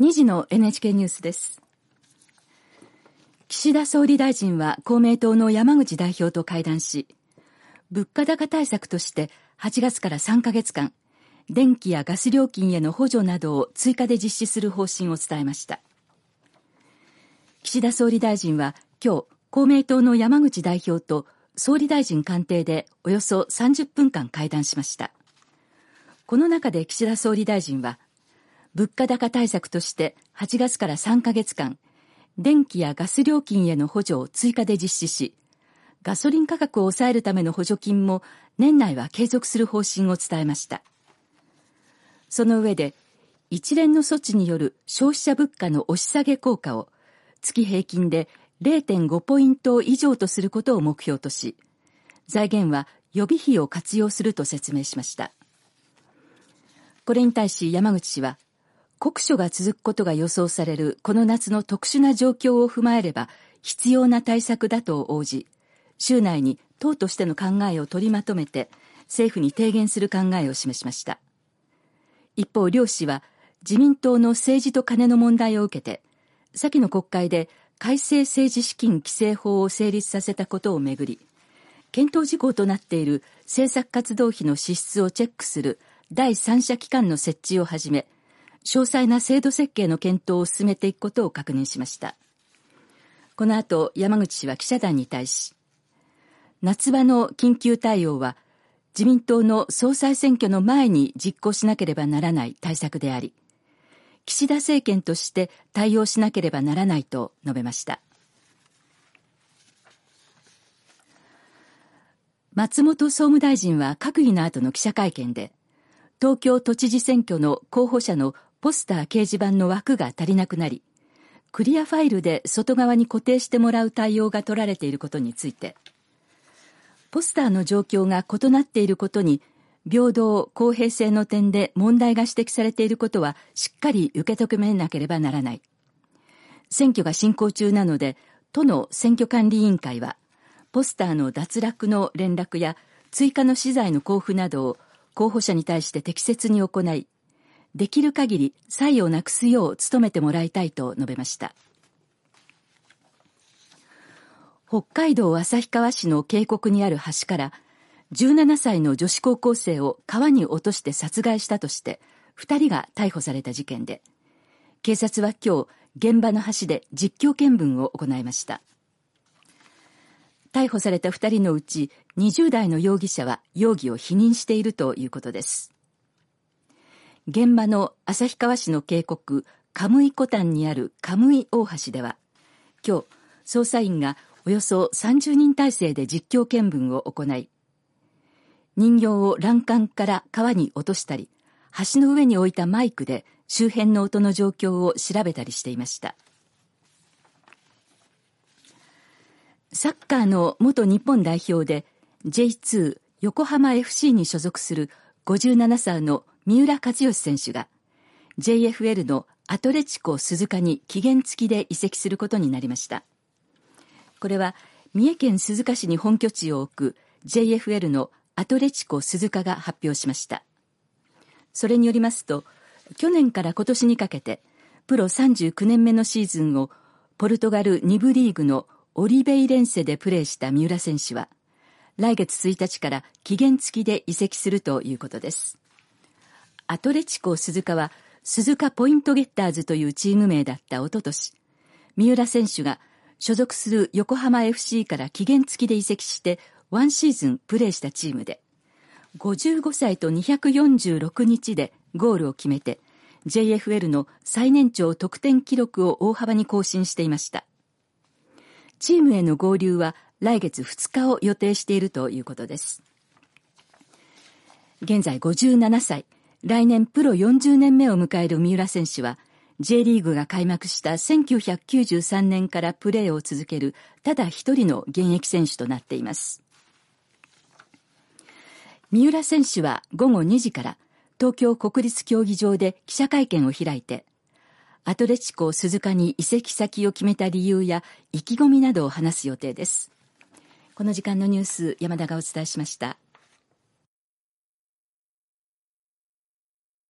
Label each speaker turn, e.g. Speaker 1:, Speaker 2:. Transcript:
Speaker 1: 2時の NHK ニュースです。岸田総理大臣は公明党の山口代表と会談し、物価高対策として8月から3ヶ月間、電気やガス料金への補助などを追加で実施する方針を伝えました。岸田総理大臣は今日、公明党の山口代表と総理大臣官邸でおよそ30分間会談しました。この中で岸田総理大臣は、物価高対策として8月から3ヶ月間、電気やガス料金への補助を追加で実施し、ガソリン価格を抑えるための補助金も年内は継続する方針を伝えました。その上で、一連の措置による消費者物価の押し下げ効果を月平均で0.5ポイント以上とすることを目標とし、財源は予備費を活用すると説明しました。これに対し山口氏は、酷暑が続くことが予想されるこの夏の特殊な状況を踏まえれば必要な対策だと応じ、週内に党としての考えを取りまとめて政府に提言する考えを示しました。一方、両氏は自民党の政治と金の問題を受けて、先の国会で改正政治資金規正法を成立させたことをめぐり、検討事項となっている政策活動費の支出をチェックする第三者機関の設置をはじめ、詳細な制度設計の検討を進めていくことを確認しました。この後、山口氏は記者団に対し、夏場の緊急対応は自民党の総裁選挙の前に実行しなければならない対策であり、岸田政権として対応しなければならないと述べました。松本総務大臣は閣議の後の記者会見で、東京都知事選挙の候補者のポスター掲示板の枠が足りなくなり、クリアファイルで外側に固定してもらう対応が取られていることについて、ポスターの状況が異なっていることに、平等、公平性の点で問題が指摘されていることはしっかり受け止めなければならない。選挙が進行中なので、都の選挙管理委員会は、ポスターの脱落の連絡や追加の資材の交付などを候補者に対して適切に行い、できる限り差異をなくすよう努めてもらいたいと述べました。北海道旭川市の渓谷にある橋から17歳の女子高校生を川に落として殺害したとして2人が逮捕された事件で警察は今日現場の橋で実況見分を行いました逮捕された2人のうち20代の容疑者は容疑を否認しているということです。現場の旭川市の渓谷、カムイコタンにあるカムイ大橋では、今日、捜査員がおよそ30人体制で実況見分を行い、人形を欄干から川に落としたり、橋の上に置いたマイクで周辺の音の状況を調べたりしていました。サッカーの元日本代表で J2 横浜 FC に所属する57歳の三浦知良選手が JFL のアトレチコ鈴鹿に期限付きで移籍することになりました。これは三重県鈴鹿市に本拠地を置く JFL のアトレチコ鈴鹿が発表しました。それによりますと、去年から今年にかけて、プロ39年目のシーズンをポルトガル2部リーグのオリベイレンセでプレーした三浦選手は、来月1日から期限付きで移籍するということです。アトレチコ鈴鹿は、鈴鹿ポイントゲッターズというチーム名だったおととし、三浦選手が所属する横浜 FC から期限付きで移籍してワンシーズンプレーしたチームで、55歳と246日でゴールを決めて、JFL の最年長得点記録を大幅に更新していました。チームへの合流は来月2日を予定しているということです。現在57歳、来年プロ40年目を迎える三浦選手は、J リーグが開幕した1993年からプレーを続けるただ一人の現役選手となっています。三浦選手は午後2時から東京国立競技場で記者会見を開いて、アトレチコ鈴鹿に移籍先を決めた理由や意気込みなどを話す予定です。この時間のニュース、山田がお伝えしました。